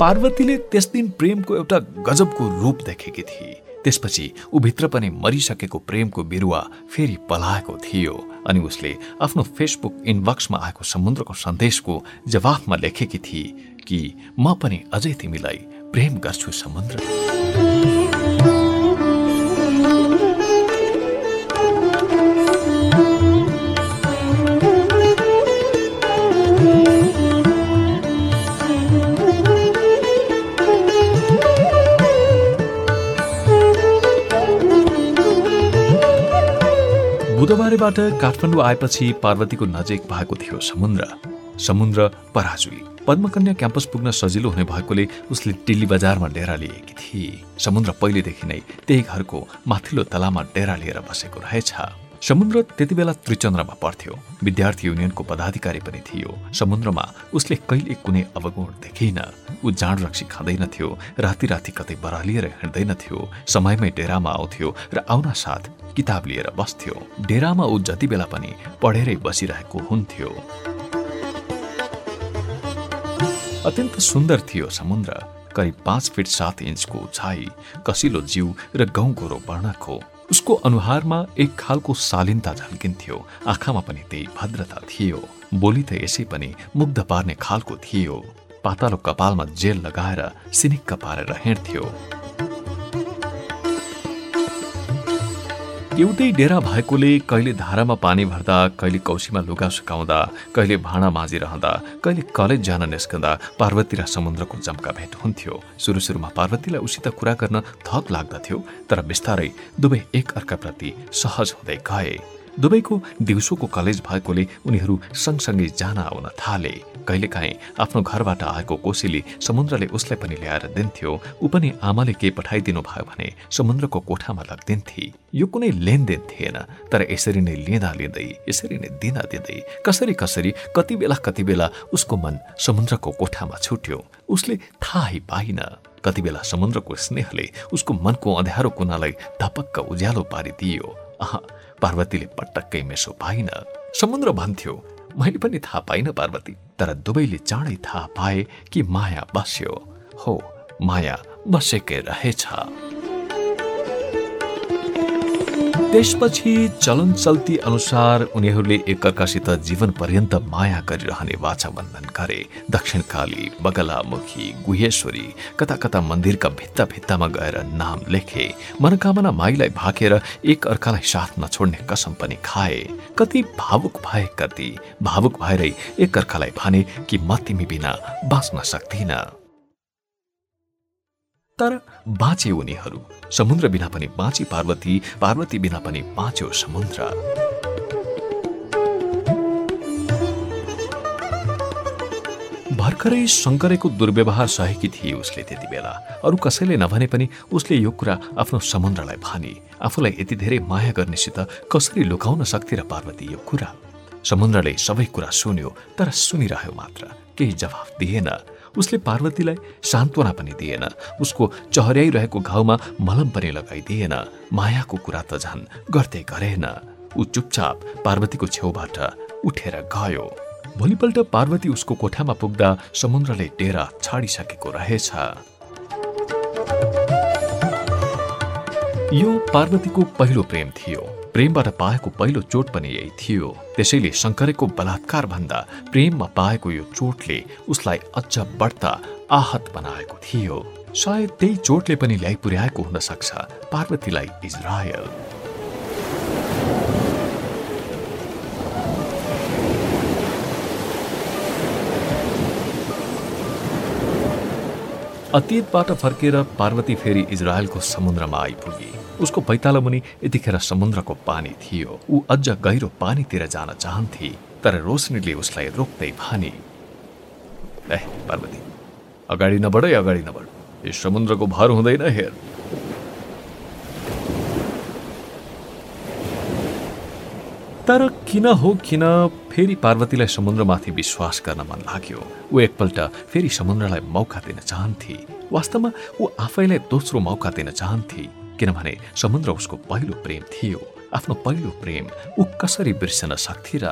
पार्वतीले त्यस दिन प्रेमको एउटा गजबको रूप देखेकी थिए। त्यसपछि ऊभित्र पनि मरिसकेको प्रेमको बिरुवा फेरि पलाएको थियो अनि उसले आफ्नो फेसबुक इनबक्समा आएको समुद्रको सन्देशको जवाफमा लेखेकी थिए कि म पनि अझै तिमीलाई प्रेम गर्छु समुद्र। बुधबारेबाट काठमाडौँ आएपछि पार्वतीको नजिक भएको थियो समुद्र। समुद्र पराजुली। पद्मकन्या क्याम्पस पुग्न सजिलो हुने भएकोले उसले टिल्ली बजारमा डेरा लिएकी थिए समुद्र पहिलेदेखि नै त्यही घरको माथिल्लो तलामा डेरा लिएर बसेको रहेछ। समुद्र त्यति बेला त्रिचन्द्रमा पर्थ्यो विद्यार्थी युनियनको पदाधिकारी पनि थियो। समुद्रमा उसले कहिले कुनै अवगुण देखिन। ऊ जाँड रक्सी खाँदैनथ्यो राति राति कतै बरालिएर हिँड्दैनथ्यो समयमै डेरामा आउँथ्यो र आउन साथ किताब लिएर बस्थ्यो। डेरामा ऊ जति बेला पनि पढेरै बसिरहेको हुन्थ्यो। अत्यन्त सुन्दर थियो समुद्र करिब पाँच फिट सात इन्चको उचाइ कसिलो जिउ र गाउँको वर्णको। उसको अनुहारमा एक खालको शालीनता झल्किन्थ्यो आँखामा पनि त्यही भद्रता थियो। बोली त यसै पनि मुग्ध पार्ने खालको थियो। पातालो कपालमा जेल लगाएर सिनिक्क पारेर हिँड्थ्यो। एउटै डेरा भएकोले कहिले धारामा पानी भर्दा कहिले कौशीमा लुगा सुकाउँदा कहिले भाँडा माझिरहँदा कहिले कलेज जान निस्कँदा पार्वती र समुद्रको जम्का भेट हुन्थ्यो। सुरु सुरुमा पार्वतीलाई उसित कुरा गर्न थक लाग्दथ्यो तर बिस्तारै दुवै एक अर्काप्रति सहज हुँदै गए। दुवैको दिउँसोको कलेज भएकोले उनीहरू सँगसँगै जान आउन थाले। कहिलेकाहीँ आफ्नो घरबाट आएको कोसीले समुद्रले उसलाई पनि ल्याएर दिन्थ्यो। ऊ पनि आमाले केही पठाइदिनु भयो भने समुद्रको कोठामा लगिदिन्थे। यो कुनै लेनदेन थिएन तर यसरी नै लिँदा लिँदै यसरी नै दिँदा दिँदै कसरी कसरी कति बेला कति बेला उसको मन समुद्रको कोठामा छुट्यो। उसले थाहै पाइन। कति बेला समुद्रको स्नेहले उसको मनको अँध्यारो कुनालाई धपक्क उज्यालो पारिदियो। पार्वतीले पटक्कै मेसो पाइन समुद्र भन्थ्यो। मैले पनि थाहा पाइन पार्वती तर दुवैले चाँडै थाहा पाए कि माया बस्यो। हो माया बसेकै रहेछ। त्यसपछि चलन चल्ती अनुसार उनीहरूले एकअर्कासित जीवन पर्यन्त माया गरिरहने वाचा बन्धन गरे। दक्षिणकाली बगलामुखी गुहेश्वरी कता कता मन्दिरका भित्ता भित्तामा गएर नाम लेखे मनोकामना माईलाई भाकेर एक अर्कालाई साथ नछोड्ने कसम पनि खाए। कति भावुक भए कति भावुक भएरै एक अर्कालाई भने कि म तिमी बिना बाँच्न सक्दिन। तर बाँचे उनीहरू समुद्र बिना पनि बाँची पार्वती पार्वती बिना पनि बाँच्यो समुद्र। भर्खरै शङ्करेको दुर्व्यवहार सहेकी थिए उसले त्यति बेला। अरू कसैले नभने पनि उसले यो कुरा आफ्नो समुद्रलाई भने आफूलाई यति धेरै माया गर्नेसित कसरी लुकाउन सक्थे र पार्वती यो कुरा? समुद्रले सबै कुरा सुन्यो तर सुनिरह्यो मात्र केही जवाफ दिएन। उसले पार्वतीलाई सान्त्वना पनि दिएन। उसको चहर्याइरहेको घाउमा मलम पनि लगाइदिएन। मायाको कुरा त झन् गर्दै गरेन। ऊ चुपचाप पार्वतीको छेउबाट उठेर गयो। भोलिपल्ट पार्वती उसको कोठामा पुग्दा समुद्रले डेरा छाडिसकेको रहेछ। यो पार्वतीको पहिलो प्रेम थियो। प्रेमबाट पाएको पहिलो चोट पनि यही थियो। त्यसैले शङ्करेको बलात्कार भन्दा प्रेममा पाएको यो चोटले उसलाई अझ बढ्ता आहत बनाएको थियो। सायद त्यही चोटले पनि ल्याइ पुर्याएको हुन सक्छ पार्वतीलाई इजरायल। अतीतबाट फर्केर पार्वती फेरि इजरायलको समुद्रमा आइपुगे। उसको पैतालो मुनि यतिखेर समुद्रको पानी थियो। ऊ अझ गहिरो पानीतिर जान चाहन्थे तर रोशनीले उसलाई रोक्दै भने पार्वती अगाडि नबढ अगाडि नबढ। यो समुद्रको भर हुँदैन हेर। तर किन हो किन फेरि पार्वतीलाई समुद्रमाथि विश्वास गर्न मन लाग्यो। ऊ एकपल्ट फेरि समुद्रलाई मौका दिन चाहन्थे। वास्तवमा ऊ आफैलाई दोस्रो मौका दिन चाहन्थे। किनभने समुद्र उसको पहिलो प्रेम थियो। आफ्नो पहिलो प्रेम ऊ कसरी बिर्सन सक्थे र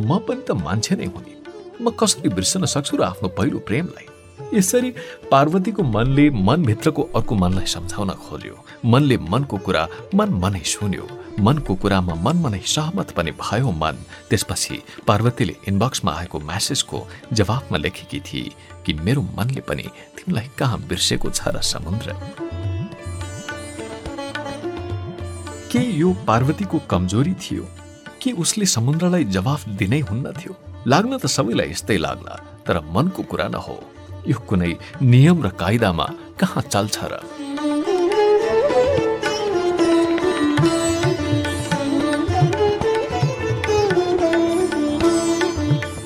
म पनि त मान्छे नै हुने। म कसरी बिर्सन सक्छु र आफ्नो पहिलो प्रेमलाई? यसरी पार्वतीको मनले मनभित्रको अर्को मनलाई सम्झाउन खोज्यो मनले मनको कुरा मन मनै सुन्यो। मनको कुरामा मन मनै सहमत पनि भयो मन। त्यसपछि पार्वतीले इनबक्समा आएको म्यासेजको जवाफमा लेखेकी थिए कि मेरो मनले पनि तिमीलाई कहाँ बिर्सेको छ र समुद्र? के यो पार्वतीको कमजोरी थियो के उसले समुद्रलाई जवाफ दिनै हुन्न थियो लाग्न त सबैलाई यस्तै लाग्ला तर मनको कुरा न हो। यो कुनै नियम र कायदामा कहाँ चल्छ र?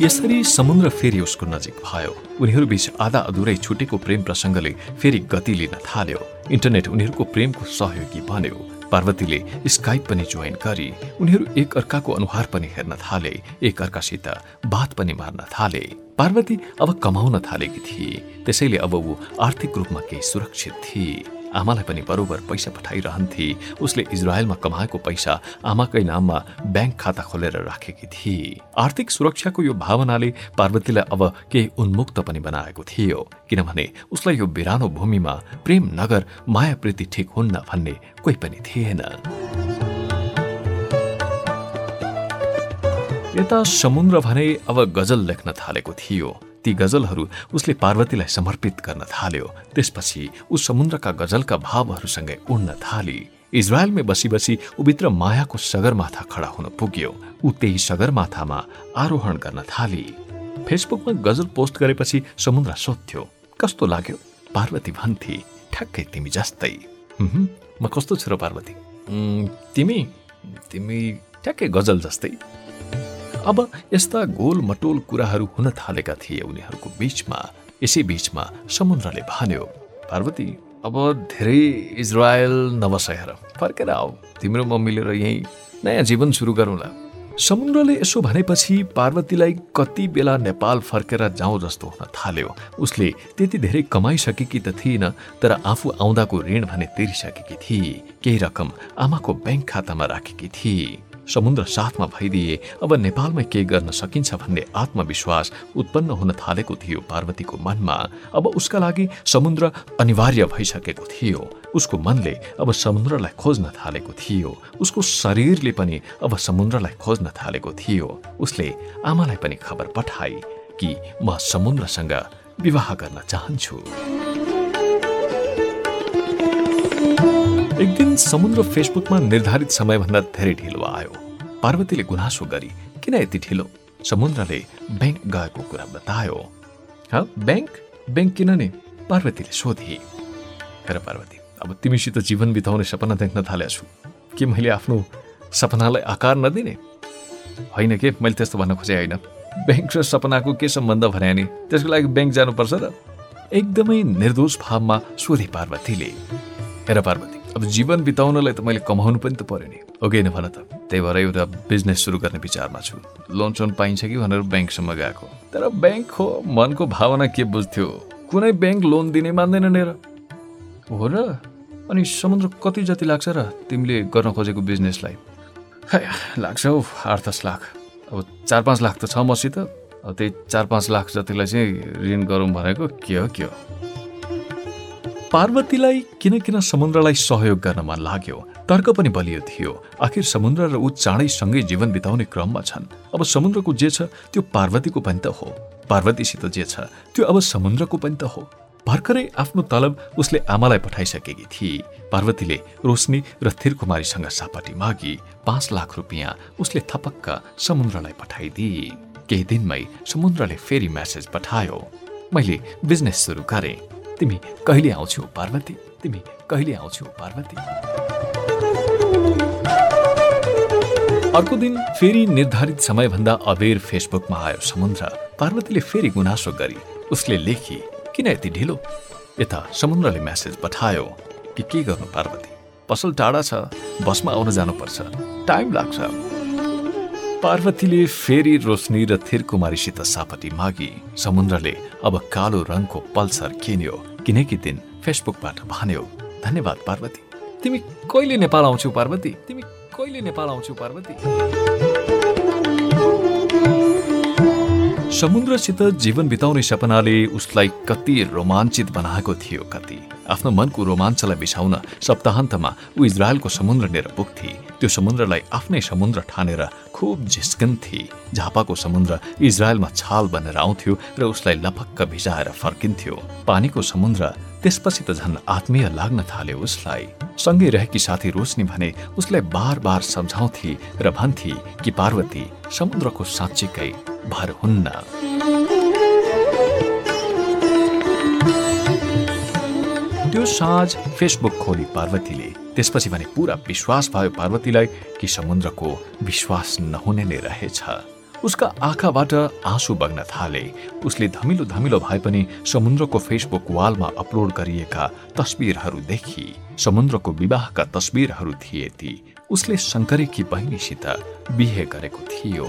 यसरी समुद्र फेरि उसको नजिक भयो। उनीहरू बीच आधा अधुरै छुटेको प्रेम प्रसङ्गले फेरि गति लिन थाल्यो। इन्टरनेट उनीहरूको प्रेमको सहयोगी बन्यो। पार्वतीले स्काइप पनि जोइन गरी उनीहरू एक अर्काको अनुहार पनि हेर्न थाले एक अर्कासित बात पनि मार्न थाले। पार्वती अब कमाउन थालेकी थिए त्यसैले अब ऊ आर्थिक रूपमा केही सुरक्षित थिए। आमालाई पनि बरोबर पैसा पठाइरहन्थे। उसले इजरायलमा कमाएको पैसा आमाकै नाममा ब्याङ्क खाता खोलेर राखेकी थिए। आर्थिक सुरक्षाको यो भावनाले पार्वतीलाई अब केही उन्मुक्त पनि बनाएको थियो किनभने उसलाई यो बिरानो भूमिमा प्रेम नगर माया प्रीति ठिक हुन्न भन्ने कोही पनि थिएन। यता समुद्र भने अब गजल लेख्न थालेको थियो। ती गजलहरू उसले पार्वतीलाई समर्पित गर्न थाल्यो। त्यसपछि ऊ समुद्रका गजलका भावहरूसँगै उड्न थाली। इजरायलमै बसी बसी ऊभित्र मायाको सगरमाथा खडा हुन पुग्यो। ऊ त्यही सगरमाथामा आरोहण गर्न थाली। फेसबुकमा गजल पोस्ट गरेपछि समुद्र सोध्थ्यो कस्तो लाग्यो? पार्वती भन्थे ठ्याक्कै तिमी जस्तै। म कस्तो छु र पार्वती? तिमी तिमी ठ्याक्कै गजल जस्तै। अब यस्ता गोल मटोल कुराहरू हुन थालेका थिए उनीहरूको बीचमा। यसै बीचमा समुद्रले भन्यो पार्वती अब धेरै इजरायल नबस फर्केर आऊ। तिम्रो म मिलेर यहीँ नयाँ जीवन सुरु गरौँला। समुद्रले यसो भनेपछि पार्वतीलाई कति बेला नेपाल फर्केर जाउँ जस्तो हुन थाल्यो। उसले त्यति धेरै कमाइसकेकी त थिएन तर आफू आउँदाको ऋण भने तिरिसकेकी थिए केही रकम आमाको ब्याङ्क खातामा राखेकी थिए समुद्र साथमा भइदिए अब नेपालमै के गर्न सकिन्छ भन्ने आत्मविश्वास उत्पन्न हुन थालेको थियो पार्वतीको मनमा। अब उसका लागि समुद्र अनिवार्य भइसकेको थियो। उसको मनले अब समुद्रलाई खोज्न थालेको थियो। उसको शरीरले पनि अब समुद्रलाई खोज्न थालेको थियो। उसले आमालाई पनि खबर पठाए कि म समुद्रसँग विवाह गर्न चाहन्छु। एक दिन समुद्र फेसबुकमा निर्धारित समयभन्दा धेरै ढिलो आयो। पार्वतीले गुनासो गरी किन यति ढिलो? समुद्रले ब्याङ्क गएको कुरा बतायो। ब्याङ्क? ब्याङ्क किन नि? पार्वतीले सोधे। हेर पार्वती अब तिमीसित जीवन बिताउने सपना देख्न थालेको छु के मैले आफ्नो सपनालाई आकार नदिने? होइन के? मैले त्यस्तो भन्न खोजेँ होइन। ब्याङ्क र सपनाको के सम्बन्ध भने नि? त्यसको लागि ब्याङ्क जानुपर्छ र एकदमै निर्दोष भावमा सोधे पार्वतीले। हेर पार्वती अब जीवन बिताउनलाई त मैले कमाउनु पनि त पर्यो नि। हो कि भन त त्यही भएर एउटा बिजनेस सुरु गर्ने विचारमा छु। लोन सोन पाइन्छ कि भनेर ब्याङ्कसम्म गएको। तर ब्याङ्क हो मनको भावना के बुझ्थ्यो? कुनै ब्याङ्क लोन दिने मान्दैन नि र। हो र? अनि समुद्र कति जति लाग्छ र तिमीले गर्न खोजेको बिजनेसलाई? लाग्छ हौ आठ दस लाख। अब चार पाँच लाख त छ मसित अब त्यही चार पाँच लाख जतिलाई चाहिँ ऋण गरौँ भनेको के हो के हो? पार्वतीलाई किन किन समुद्रलाई सहयोग गर्न मन लाग्यो? तर्क पनि बलियो थियो। आखिर समुद्र र ऊ चाँडै सँगै जीवन बिताउने क्रममा छन्। अब समुद्रको जे छ त्यो पार्वतीको पनि त हो। पार्वतीसित जे छ त्यो अब समुद्रको पनि त हो। भर्खरै आफ्नो तलब उसले आमालाई पठाइसकेकी थिए पार्वतीले रोशनी र थिरकुमारीसँग सापटी मागी। पाँच लाख रुपियाँ उसले थपक्क समुद्रलाई पठाइदिए केही दिनमै समुद्रले फेरि म्यासेज पठायो। मैले बिजनेस सुरु गरेँ। तिमी कहिले आउँछौ पार्वती? तिमी कहिले आउँछौ पार्वती? अर्को दिन फेरि निर्धारित समयभन्दा अबेर फेसबुकमा आयो समुद्र। पार्वतीले फेरि गुनासो गरी उसले लेखी किन यति ढिलो? यता समुद्रले म्यासेज पठायो कि के गर्नु पार्वती? पसल टाढा छ बसमा आउन जानुपर्छ। टाइम लाग्छ। पार्वतीले फेरि रोशनी र थिरकुमारीसित सापटी मागी। समुद्रले अब कालो रङको पल्सर किन्यो किनकी दिन फेसबुकबाट भन्यो धन्यवाद पार्वती तिमी कहिले नेपाल आउँछौ पार्वती? तिमी कहिले नेपाल आउँछौ पार्वती? समुद्रसित जीवन बिताउने सपनाले उसलाई कति रोमाञ्चित बनाएको थियो कति। आफ्नो मनको रोमाञ्चलाई बिसाउन सप्ताहन्तमा ऊ इजरायलको समुद्रनेर पुग्थे। त्यो समुद्रलाई आफ्नै समुद्र ठानेर खुब झिस्कन्थे। झापाको समुद्र इजरायलमा छाल बनेर आउँथ्यो र उसलाई लपक्क भिजाएर फर्किन्थ्यो। पानीको समुद्र त्यसपछि त झन् आत्मीय लाग्न थाल्यो उसलाई। सँगै रहेकी साथी रोशनी भने उसलाई बार बार सम्झाउँथे र भन्थे कि पार्वती समुद्रको साँच्चीकै भर हुन्न त्यो साँझ फेसबुक खोली पार्वतीले त्यसपछि भने पुरा विश्वास भयो पार्वतीलाई कि समुद्रको विश्वास नहुने नै रहेछ। उसका आँखाबाट आँसु बग्न थाले। उसले धमिलो धमिलो भए पनि समुद्रको फेसबुक वालमा अपलोड गरिएका तस्बिरहरू देखि। समुद्रको विवाहका तस्बिरहरू थिए ती। उसले शङ्करेकी बहिनीसित बिहे गरेको थियो।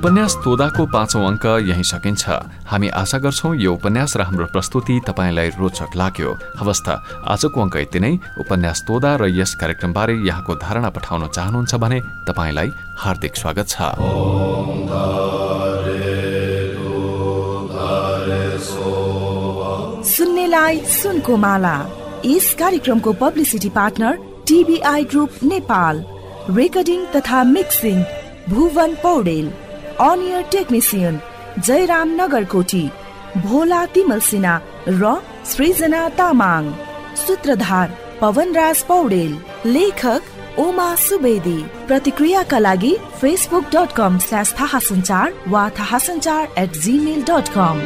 उपन्यास तोदाको पाँचौं अङ्क यही सकिन्छ। हामी आशा गर्छौं यो उपन्यास र हाम्रो प्रस्तुति तपाईँलाई रोचक लाग्यो। अवस्था आजको अङ्क यति नै। उपन्यास तोदा र यस कार्यक्रमबारे यहाँको धारणा पठाउन चाहनुहुन्छ भने तपाईँलाई हार्दिक स्वागत छ। सुन्नेलाई सुनको माला। यस कार्यक्रमको publicity partner TBI group Nepal. Recording तथा मिक्सिङ भुवन पौडेल। अनियर टेक्निसियन जयराम नगरकोटी भोला तिमल सिन्हा र सृजना तामाङ। सूत्रधार पवनराज पौडेल। लेखक ओमा सुवेदी। प्रतिक्रियाका लागि फेसबुक डट कम स्ल्यास वा थाहा सञ्चार एट जिमेल डट कम